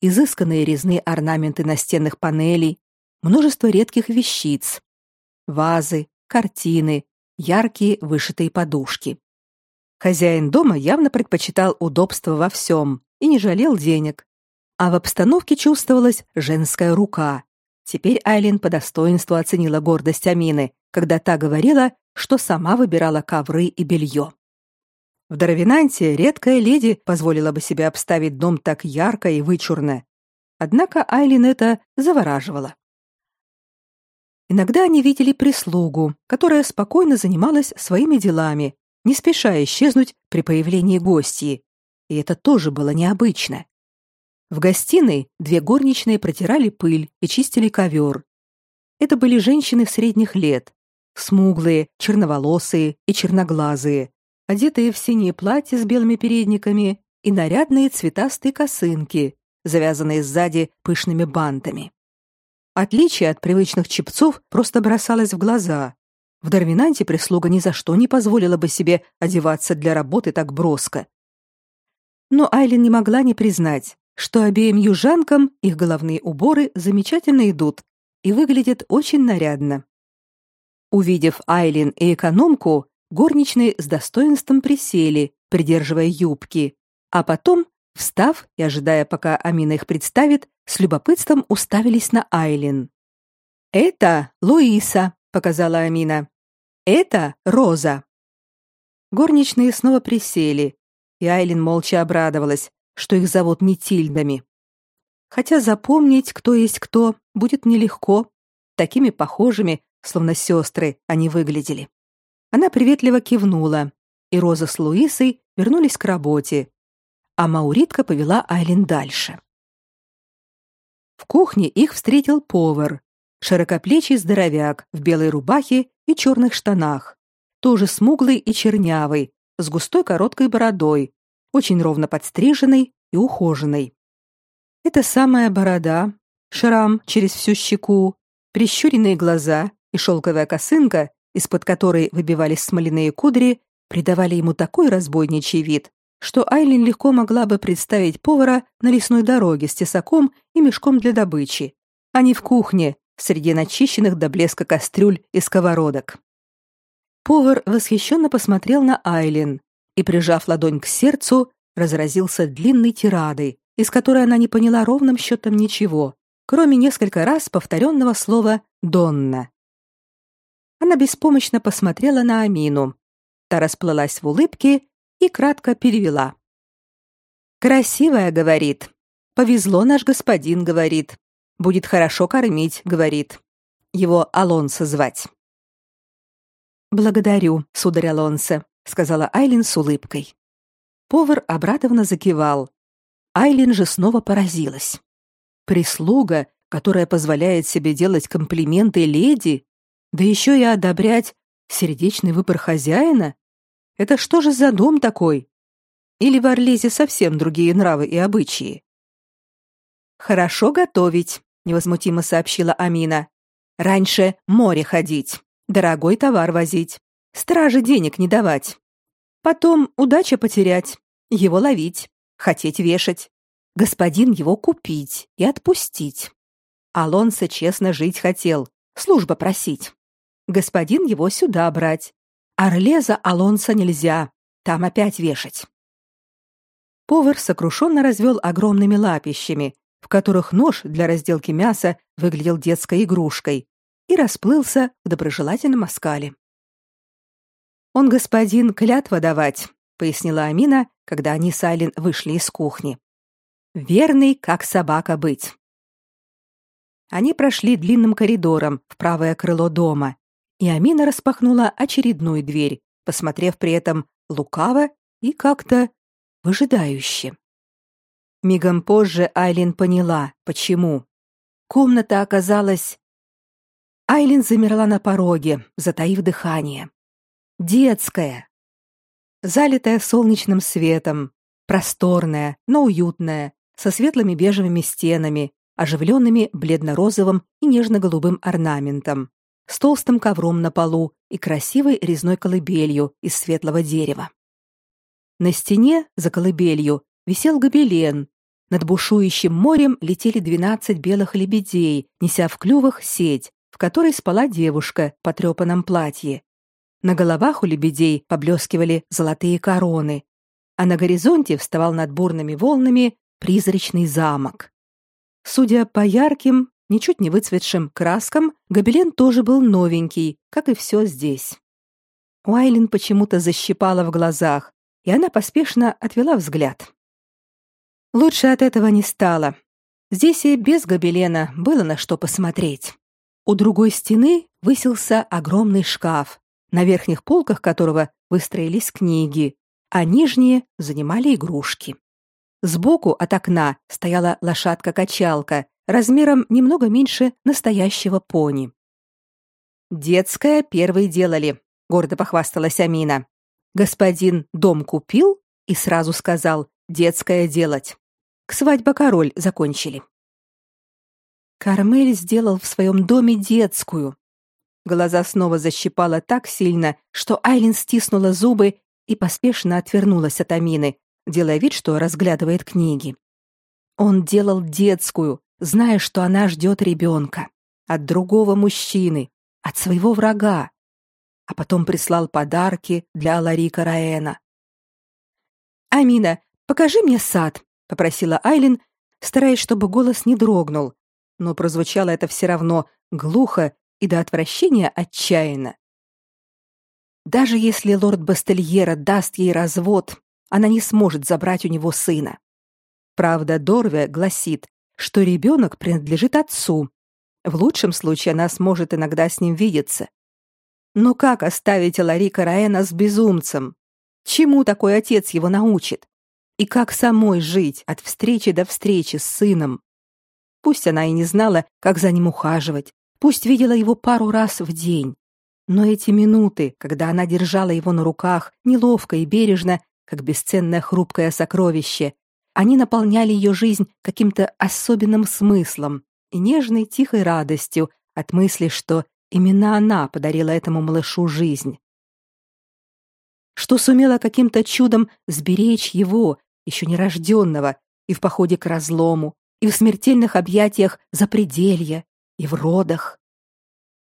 изысканные резные орнаменты настенных панелей, множество редких вещиц, вазы, картины, яркие вышитые подушки. Хозяин дома явно предпочитал удобство во всем и не жалел денег, а в обстановке чувствовалась женская рука. Теперь Айлин по достоинству оценила гордость Амины, когда та говорила, что сама выбирала ковры и белье. В Дарвинанте редкая леди позволила бы себе обставить дом так ярко и вычурно. Однако Айлин это завораживало. Иногда они видели прислугу, которая спокойно занималась своими делами, не спеша исчезнуть при появлении гостей, и это тоже было необычно. В гостиной две горничные протирали пыль и чистили ковер. Это были женщины средних лет, смуглые, черноволосые и черноглазые, одетые в синие платья с белыми передниками и нарядные цветастые косынки, завязанные сзади пышными бантами. Отличие от привычных чепцов просто бросалось в глаза. В Дарвинанте прислуга ни за что не позволила бы себе одеваться для работы так броско. Но Айлин не могла не признать, что обеим южанкам их головные уборы замечательно идут и выглядят очень нарядно. Увидев Айлин и экономку, горничные с достоинством присели, придерживая юбки, а потом, встав и ожидая, пока Амина их представит, с любопытством уставились на Айлин. «Это Луиса», — показала Амина. «Это Роза». Горничные снова присели, и Айлин молча обрадовалась, что их зовут не Тильдами. Хотя запомнить, кто есть кто, будет нелегко. Такими похожими, словно сестры, они выглядели. Она приветливо кивнула, и Роза с Луисой вернулись к работе, а Мауритка повела Айлин дальше. В кухне их встретил повар, широкоплечий здоровяк в белой рубахе и черных штанах, тоже смуглый и чернявый, с густой короткой бородой, очень ровно подстриженный и ухоженный. Это самая борода, шрам через всю щеку, прищуренные глаза и шелковая косынка, из-под которой выбивались смоляные кудри, придавали ему такой разбойничий вид, что Айлин легко могла бы представить повара на лесной дороге с тесаком и мешком для добычи, а не в кухне среди начищенных до блеска кастрюль и сковородок. Повар восхищенно посмотрел на Айлин, и, прижав ладонь к сердцу, разразился длинной тирадой, из которой она не поняла ровным счетом ничего, кроме несколько раз повторенного слова «Донна». Она беспомощно посмотрела на Амину. Та расплылась в улыбке и кратко перевела. «Красивая», — говорит. «Повезло наш господин», — говорит. «Будет хорошо кормить», — говорит. Его Алонсо звать. «Благодарю, сударь Алонсо», сказала Айлин с улыбкой. Повар обрадованно закивал. Айлин же снова поразилась. Прислуга, которая позволяет себе делать комплименты леди, да еще и одобрять сердечный выбор хозяина? Это что же за дом такой? Или в Орлезе совсем другие нравы и обычаи? Хорошо готовить, невозмутимо сообщила Амина. Раньше море ходить, дорогой товар возить, Страже денег не давать. Потом удача потерять, его ловить, хотеть вешать. Господин его купить и отпустить. Алонсо честно жить хотел, служба просить. Господин его сюда брать. Орлеза Алонсо нельзя, там опять вешать. Повар сокрушенно развел огромными лапищами, в которых нож для разделки мяса выглядел детской игрушкой, и расплылся в доброжелательном оскале. Он господин клятва давать, пояснила Амина, когда они с Айлин вышли из кухни. Верный, как собака быть. Они прошли длинным коридором в правое крыло дома, и Амина распахнула очередную дверь, посмотрев при этом лукаво и как-то выжидающе. Мигом позже Айлин поняла, почему. Комната оказалась... Айлин замерла на пороге, затаив дыхание. Детская. Залитая солнечным светом, просторная, но уютная, со светлыми бежевыми стенами, оживленными бледно-розовым и нежно-голубым орнаментом, с толстым ковром на полу и красивой резной колыбелью из светлого дерева. На стене за колыбелью висел гобелен. Над бушующим морем летели двенадцать белых лебедей, неся в клювах сеть, в которой спала девушка в потрепанном платье. На головах у лебедей поблескивали золотые короны, а на горизонте вставал над бурными волнами призрачный замок. Судя по ярким, ничуть не выцветшим краскам, гобелен тоже был новенький, как и все здесь. Уайлин почему-то защипала в глазах, и она поспешно отвела взгляд. Лучше от этого не стало. Здесь и без гобелена было на что посмотреть. У другой стены высился огромный шкаф, на верхних полках которого выстроились книги, а нижние занимали игрушки. Сбоку от окна стояла лошадка-качалка, размером немного меньше настоящего пони. «Детское первые делали», — гордо похвасталась Амина. «Господин дом купил и сразу сказал «детское делать». К свадьбе король закончили». Кармель сделал в своем доме детскую. Глаза снова защипало так сильно, что Айлин стиснула зубы и поспешно отвернулась от Амины, делая вид, что разглядывает книги. Он делал детскую, зная, что она ждет ребенка от другого мужчины, от своего врага, а потом прислал подарки для Ларика Раэна. «Амина, покажи мне сад», — попросила Айлин, стараясь, чтобы голос не дрогнул, но прозвучало это все равно глухо и до отвращения отчаянно. Даже если лорд Бастельера даст ей развод, она не сможет забрать у него сына. Правда, Дорве гласит, что ребенок принадлежит отцу. В лучшем случае она сможет иногда с ним видеться. Но как оставить Ларика Раэна с безумцем? Чему такой отец его научит? И как самой жить от встречи до встречи с сыном? Пусть она и не знала, как за ним ухаживать, пусть видела его пару раз в день, но эти минуты, когда она держала его на руках, неловко и бережно, как бесценное хрупкое сокровище, они наполняли ее жизнь каким-то особенным смыслом и нежной тихой радостью от мысли, что именно она подарила этому малышу жизнь. Что сумела каким-то чудом сберечь его, еще нерожденного, и в походе к разлому, и в смертельных объятиях запределья, и в родах.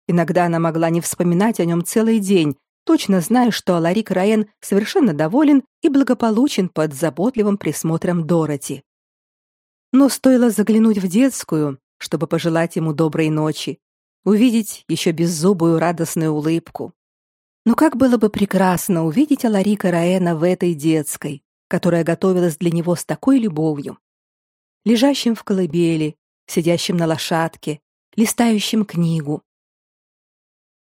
Иногда она могла не вспоминать о нем целый день, точно зная, что Аларик Раен совершенно доволен и благополучен под заботливым присмотром Дороти. Но стоило заглянуть в детскую, чтобы пожелать ему доброй ночи, увидеть еще беззубую радостную улыбку. Но как было бы прекрасно увидеть Аларика Раэна в этой детской, которая готовилась для него с такой любовью. Лежащим в колыбели, сидящим на лошадке, листающим книгу,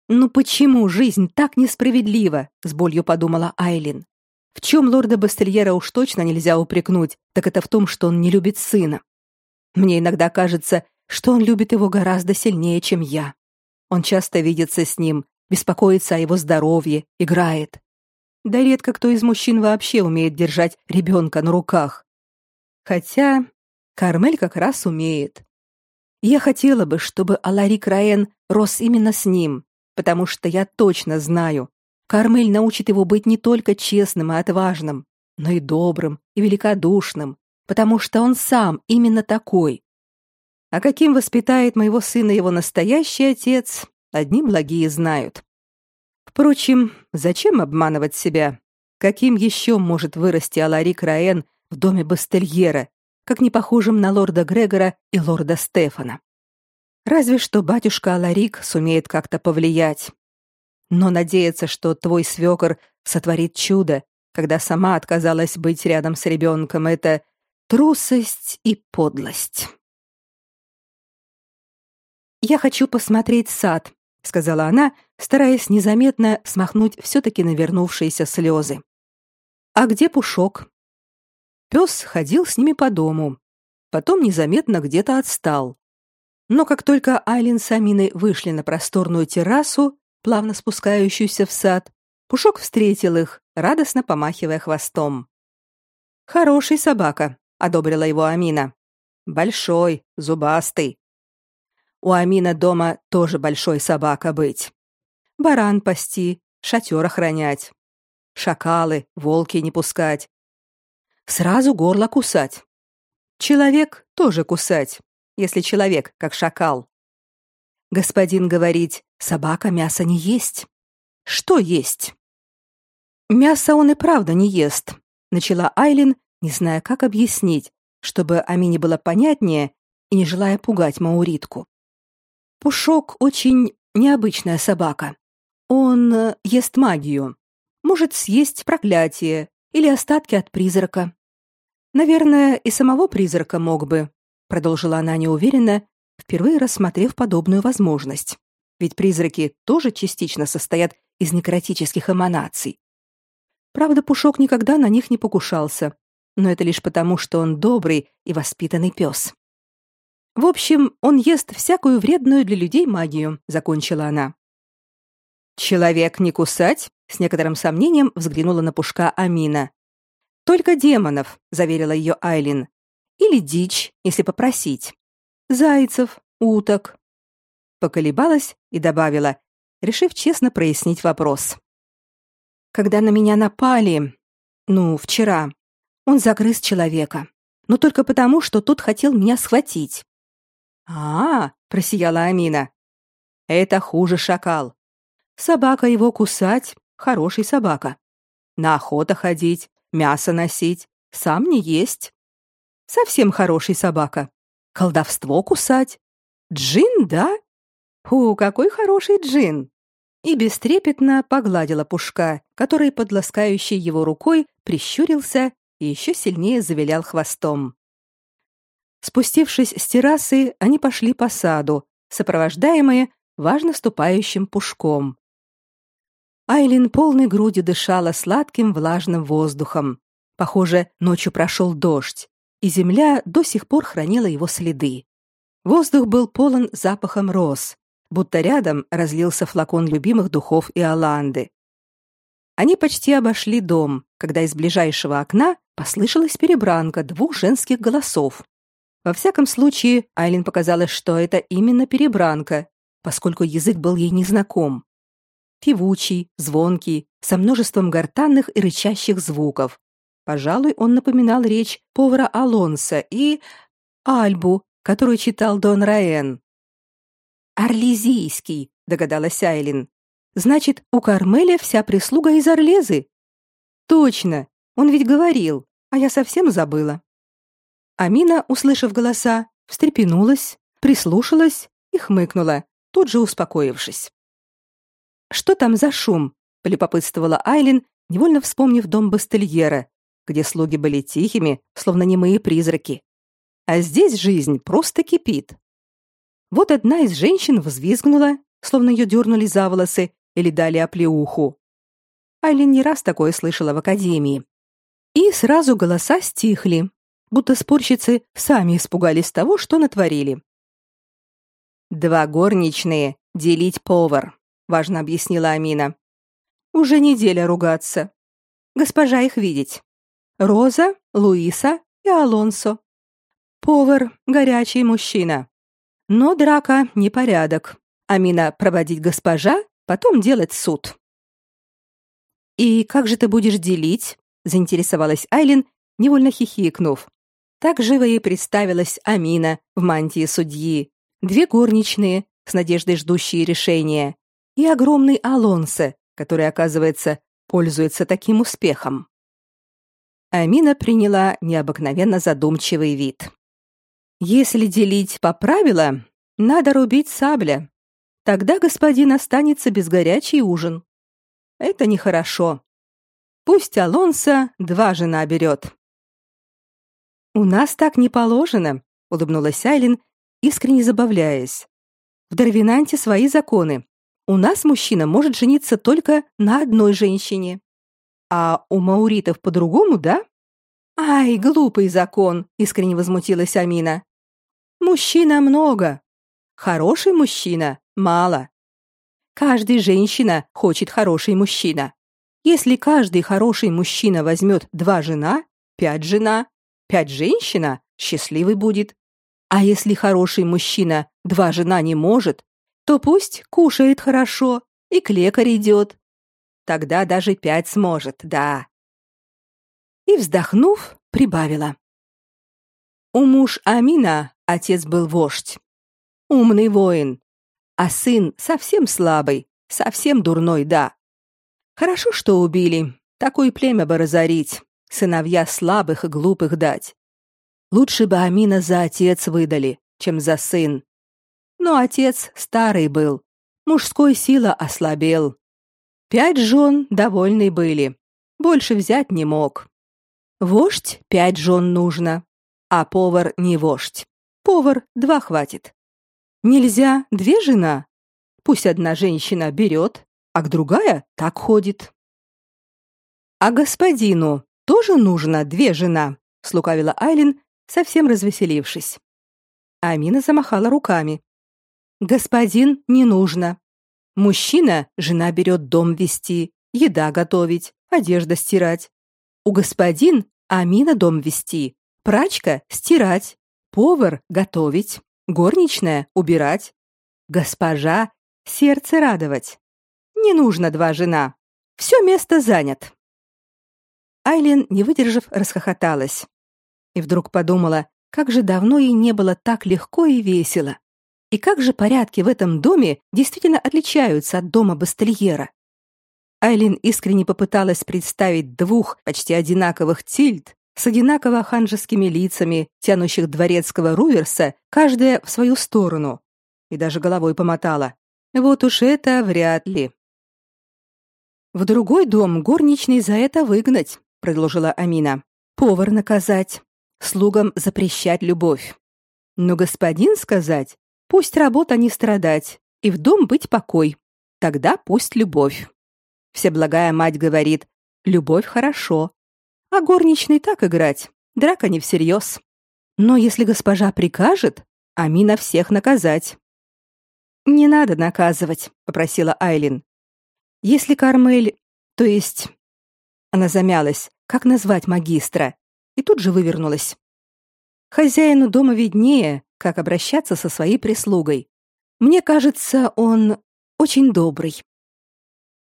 ну почему жизнь так несправедлива, с болью подумала Айлин. В чем лорда Бастельера уж точно нельзя упрекнуть, так это в том, что он не любит сына. Мне иногда кажется, что он любит его гораздо сильнее, чем я. Он часто видится с ним, беспокоится о его здоровье, играет. Да редко кто из мужчин вообще умеет держать ребенка на руках. Хотя Кармель как раз умеет. Я хотела бы, чтобы Аларик Раен рос именно с ним, потому что я точно знаю, Кармель научит его быть не только честным и отважным, но и добрым и великодушным, потому что он сам именно такой. А каким воспитает моего сына его настоящий отец, одни благие знают. Впрочем, зачем обманывать себя? Каким еще может вырасти Аларик Раен в доме Бастельера, как не похожим на лорда Грегора и лорда Стефана? Разве что батюшка Аларик сумеет как-то повлиять. Но надеяться, что твой свекор сотворит чудо, когда сама отказалась быть рядом с ребенком, это трусость и подлость. «Я хочу посмотреть сад», — сказала она, стараясь незаметно смахнуть все-таки навернувшиеся слезы. «А где Пушок?» Пес ходил с ними по дому. Потом незаметно где-то отстал. Но как только Айлин с Аминой вышли на просторную террасу, плавно спускающуюся в сад, Пушок встретил их, радостно помахивая хвостом. «Хороший собака», — одобрила его Амина. «Большой, зубастый. У Амина дома тоже большой собака быть. Баран пасти, шатер охранять. Шакалы, волки не пускать. Сразу горло кусать. Человек тоже кусать, если человек как шакал. Господин говорит, собака мясо не есть. Что есть? Мясо он и правда не ест, начала Айлин, не зная, как объяснить, чтобы Амине было понятнее и не желая пугать Мауритку. Пушок очень необычная собака. Он э, ест магию. Может съесть проклятие или остатки от призрака. Наверное, и самого призрака мог бы, продолжила она неуверенно, впервые рассмотрев подобную возможность. Ведь призраки тоже частично состоят из некротических эманаций. Правда, Пушок никогда на них не покушался, но это лишь потому, что он добрый и воспитанный пес. В общем, он ест всякую вредную для людей магию, закончила она. Человек не кусать? С некоторым сомнением взглянула на Пушка Амина. Только демонов, заверила ее Айлин. Или дичь, если попросить. Зайцев, уток. Поколебалась и добавила, решив честно прояснить вопрос. Когда на меня напали, ну, вчера, он загрыз человека, но только потому, что тот хотел меня схватить. А, -а просияла Амина. Это хуже шакал. Собака его кусать, хороший собака. На охоту ходить, мясо носить, сам не есть. Совсем хороший собака. Колдовство кусать. Джин, да? Фу, какой хороший джин. И бестрепетно погладила пушка, который под ласкающей его рукой прищурился и еще сильнее завилял хвостом. Спустившись с террасы, они пошли по саду, сопровождаемые важно ступающим пушком. Айлин полной грудью дышала сладким влажным воздухом. Похоже, ночью прошел дождь, и земля до сих пор хранила его следы. Воздух был полон запахом роз, будто рядом разлился флакон любимых духов и Иоланды. Они почти обошли дом, когда из ближайшего окна послышалась перебранка двух женских голосов. Во всяком случае, Айлин показалось, что это именно перебранка, поскольку язык был ей незнаком певучий, звонкий, со множеством гортанных и рычащих звуков. Пожалуй, он напоминал речь повара Алонса и Альбу, которую читал Дон Раен. Орлезийский, догадалась Айлин. Значит, у Кармеля вся прислуга из Орлезы. Точно, он ведь говорил, а я совсем забыла. Амина, услышав голоса, встрепенулась, прислушалась и хмыкнула, тут же успокоившись. Что там за шум? полюбопытствовала Айлин, невольно вспомнив дом Бастельера, где слуги были тихими, словно немые призраки. А здесь жизнь просто кипит. Вот одна из женщин взвизгнула, словно ее дернули за волосы или дали оплеуху. Айлин не раз такое слышала в академии. И сразу голоса стихли, будто спорщицы сами испугались того, что натворили. Два горничные делить повар важно объяснила Амина. Уже неделя ругаться. Госпожа их видеть. Роза, Луиса и Алонсо. Повар горячий мужчина. Но драка непорядок. Амина проводить госпожа, потом делать суд. И как же ты будешь делить? заинтересовалась Айлин, невольно хихикнув. Так живо ей представилась Амина в мантии судьи, две горничные, с надеждой ждущие решения, и огромный Алонсо, который, оказывается, пользуется таким успехом. Амина приняла необыкновенно задумчивый вид. Если делить по правилам, надо рубить сабля. Тогда господин останется без горячий ужин. Это нехорошо. Пусть Алонсо два жена берет. У нас так не положено, улыбнулась Айлин, искренне забавляясь. В Дарвинанте свои законы. У нас мужчина может жениться только на одной женщине. А у мауритов по-другому, да? Ай, глупый закон, искренне возмутилась Амина. Мужчина много, хороший мужчина мало. Каждая женщина хочет хороший мужчина. Если каждый хороший мужчина возьмет два жена, пять жена, пять женщина, счастливый будет. А если хороший мужчина два жена не может, то пусть кушает хорошо и к лекарю идет. Тогда даже пять сможет, да. И вздохнув, прибавила. У муж Амина отец был вождь, умный воин, а сын совсем слабый, совсем дурной, да. Хорошо, что убили. Такое племя бы разорить, сыновья слабых и глупых дать. Лучше бы Амина за отец выдали, чем за сын. Но отец старый был, мужской сила ослабел. Пять жен довольны были, больше взять не мог. Вождь пять жен нужно, а повар не вождь. Повар два хватит. Нельзя две жена. Пусть одна женщина берет, а другая так ходит. А господину тоже нужно две жена, слукавила Айлин, совсем развеселившись. Амина замахала руками. Господин не нужно. Мужчина жена берет дом вести, еда готовить, одежда стирать. У господин Амина дом вести, прачка стирать, повар готовить, горничная убирать, госпожа сердце радовать. Не нужно два жена. Все место занят. Айлин, не выдержав, расхохоталась. И вдруг подумала, как же давно ей не было так легко и весело. И как же порядки в этом доме действительно отличаются от дома Бастельера. Айлин искренне попыталась представить двух почти одинаковых тильд с одинаково ханжескими лицами, тянущих дворецкого Руверса, каждая в свою сторону, и даже головой помотала. Вот уж это вряд ли. В другой дом горничный за это выгнать, предложила Амина. Повар наказать, слугам запрещать любовь. Но господин сказать, пусть работа не страдать, и в дом быть покой. Тогда пусть любовь. Всеблагая мать говорит: любовь хорошо. А горничный так играть, драка не всерьез. Но если госпожа прикажет, Амина всех наказать. Не надо наказывать, попросила Айлин. Если Кармель, то есть она замялась, как назвать магистра, и тут же вывернулась. Хозяину дома виднее, как обращаться со своей прислугой. Мне кажется, он очень добрый.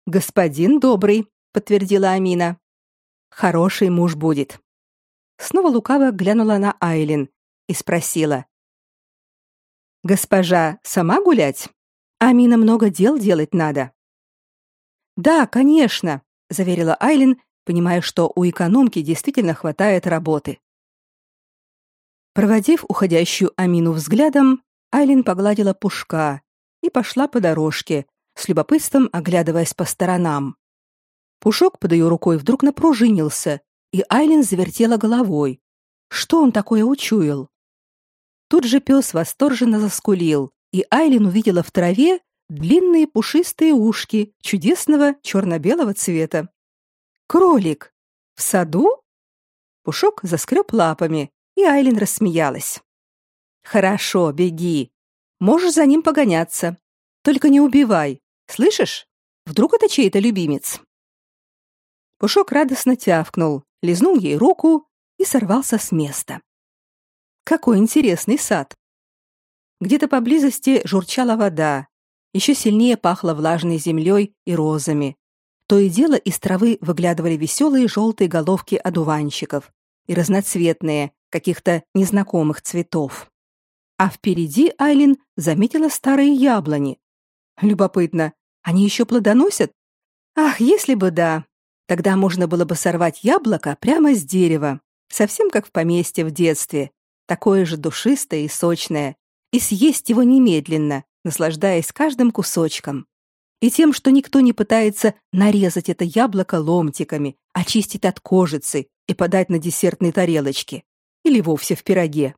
Господин добрый, подтвердила Амина. Хороший муж будет. Снова лукаво глянула на Айлин и спросила: Госпожа, сама гулять? Амина много дел делать надо. Да, конечно, заверила Айлин, понимая, что у экономки действительно хватает работы. Проводив уходящую Амину взглядом, Айлин погладила пушка и пошла по дорожке, с любопытством оглядываясь по сторонам. Пушок под ее рукой вдруг напружинился, и Айлин завертела головой. Что он такое учуял? Тут же пес восторженно заскулил, и Айлин увидела в траве длинные пушистые ушки чудесного черно-белого цвета. Кролик в саду? Пушок заскреб лапами, и Айлин рассмеялась. Хорошо, беги. Можешь за ним погоняться. Только не убивай. Слышишь? Вдруг это чей-то любимец. Пушок радостно тявкнул, лизнул ей руку и сорвался с места. Какой интересный сад. Где-то поблизости журчала вода, еще сильнее пахло влажной землей и розами. То и дело из травы выглядывали веселые желтые головки одуванчиков и разноцветные, каких-то незнакомых цветов. А впереди Айлин заметила старые яблони. Любопытно, они еще плодоносят? Ах, если бы да. Тогда можно было бы сорвать яблоко прямо с дерева, совсем как в поместье в детстве, такое же душистое и сочное, и съесть его немедленно, наслаждаясь каждым кусочком. И тем, что никто не пытается нарезать это яблоко ломтиками, очистить от кожицы и подать на десертной тарелочке или вовсе в пироге.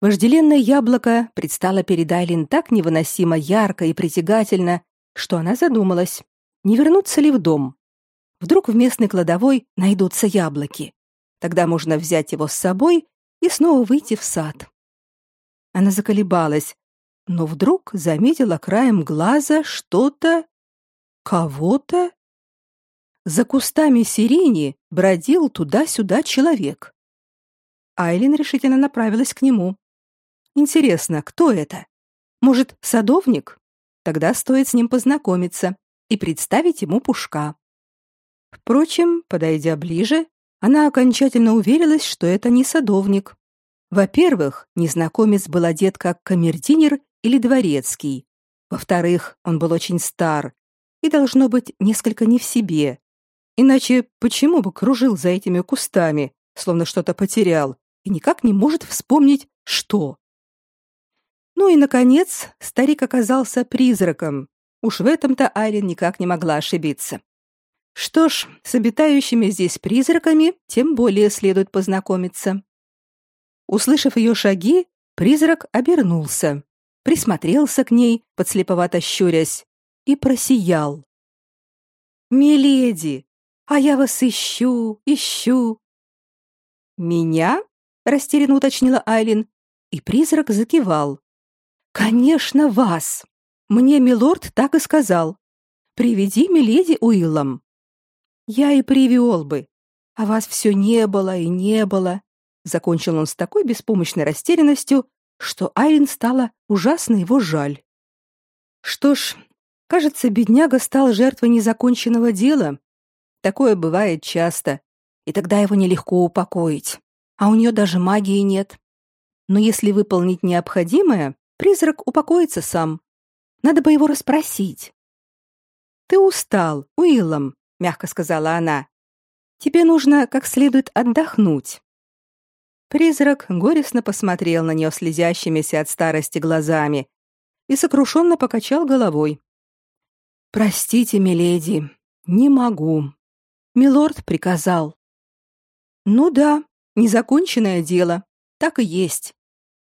Вожделенное яблоко предстало перед Айлин так невыносимо ярко и притягательно, что она задумалась, не вернуться ли в дом. Вдруг в местной кладовой найдутся яблоки. Тогда можно взять его с собой и снова выйти в сад. Она заколебалась, но вдруг заметила краем глаза что-то, кого-то. За кустами сирени бродил туда-сюда человек. Айлин решительно направилась к нему. Интересно, кто это? Может, садовник? Тогда стоит с ним познакомиться и представить ему Пушка. Впрочем, подойдя ближе, она окончательно уверилась, что это не садовник. Во-первых, незнакомец был одет как камердинер или дворецкий. Во-вторых, он был очень стар и должно быть несколько не в себе. Иначе почему бы кружил за этими кустами, словно что-то потерял, и никак не может вспомнить, что? Ну и наконец, старик оказался призраком. Уж в этом-то Айлин никак не могла ошибиться. Что ж, с обитающими здесь призраками тем более следует познакомиться. Услышав ее шаги, призрак обернулся, присмотрелся к ней, подслеповато щурясь, и просиял. «Миледи, а я вас ищу, ищу». «Меня?» — растерянно уточнила Айлин, и призрак закивал. «Конечно, вас! Мне милорд так и сказал. Приведи миледи Уиллом». «Я и привел бы, а вас все не было и не было», закончил он с такой беспомощной растерянностью, что Айлин стало ужасно его жаль. Что ж, кажется, бедняга стал жертвой незаконченного дела. Такое бывает часто, и тогда его нелегко упокоить. А у нее даже магии нет. Но если выполнить необходимое, призрак упокоится сам. Надо бы его расспросить. Ты устал, Уиллом, мягко сказала она. Тебе нужно как следует отдохнуть. Призрак горестно посмотрел на нее слезящимися от старости глазами и сокрушенно покачал головой. Простите, миледи, не могу. Милорд приказал. Ну да, незаконченное дело. Так и есть.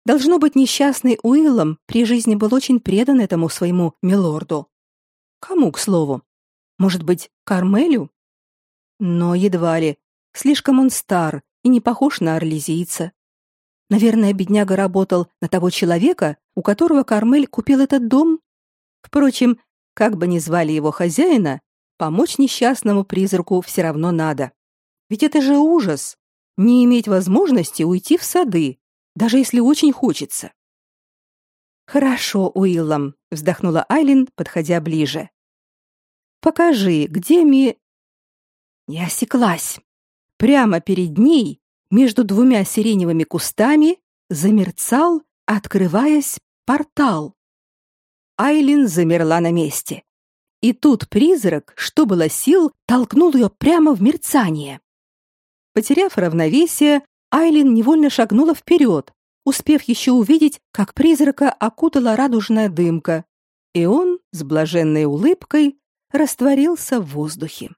Должно быть, несчастный Уиллом при жизни был очень предан этому своему милорду. Кому, к слову? Может быть, Кармелю? Но едва ли. Слишком он стар и не похож на орлезийца. Наверное, бедняга работал на того человека, у которого Кармель купил этот дом. Впрочем, как бы ни звали его хозяина, помочь несчастному призраку все равно надо. Ведь это же ужас не иметь возможности уйти в сады, даже если очень хочется. Хорошо, Уиллом, вздохнула Айлин, подходя ближе. Покажи, где ми Я осеклась. Прямо перед ней, между двумя сиреневыми кустами, замерцал, открываясь, портал. Айлин замерла на месте. И тут призрак, что было сил, толкнул ее прямо в мерцание. Потеряв равновесие, Айлин невольно шагнула вперед, успев еще увидеть, как призрака окутала радужная дымка, и он с блаженной улыбкой растворился в воздухе.